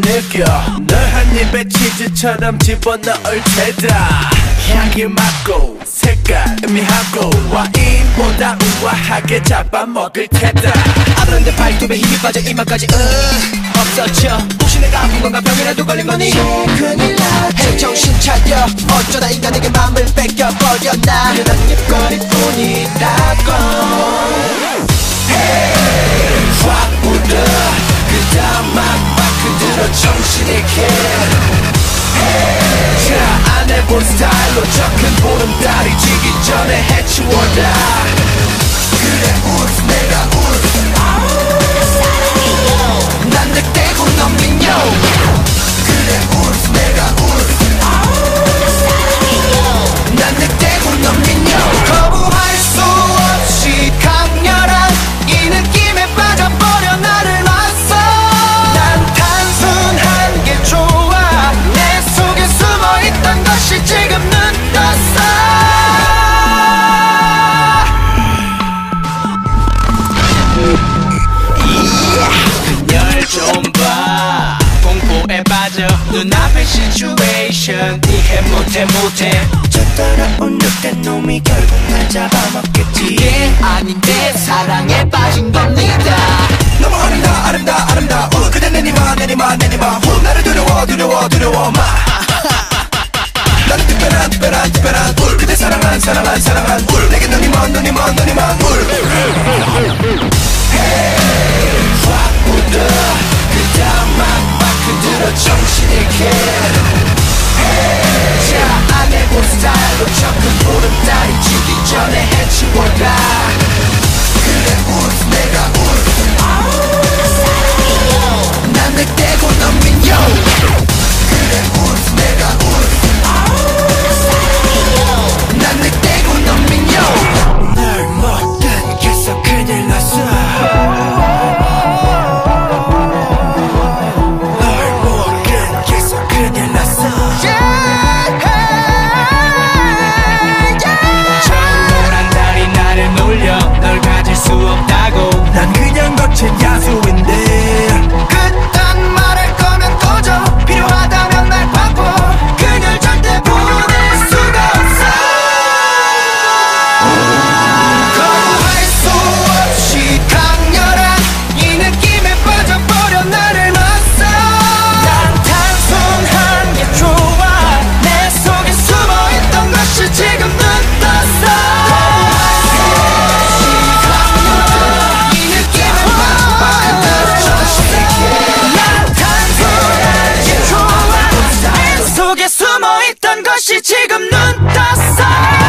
느껴. 널 한 입에 치즈처럼 집어넣을 테다. 향기 맡고 색깔 의미하고 와인보다 우아하게 잡아먹을 테다. 아브란데 발톱에 힘이 빠져 이마까지 으 없어져. 혹시 내가 아픈 건가? 병이라도 걸린 거니? 큰일 나지. 정신 차려. 어쩌다 인간에게 마음을 뺏겨버렸나? 그냥 입거리뿐이라고 확 스타일로 적은 보름달이 지기 전에 해치워라 눈앞의 시츄에이션 이해 못해 못해. 저 따라온 늑대 놈이 결국 날 잡아먹겠지. 이게 아닌데 사랑에 빠진 겁니다. 너무 아름다 아름다 아름다워 그대 내니마 내니마 내니마. 후 나를 두려워 두려워 두려워 마. 나는 특별한 특별한 특별한 울. 그대 사랑한 사랑한 사랑한 울. 내게 눈이 먼 눈이 먼 눈이 먼울 널가 숨어있던 것이 지금 눈 떴어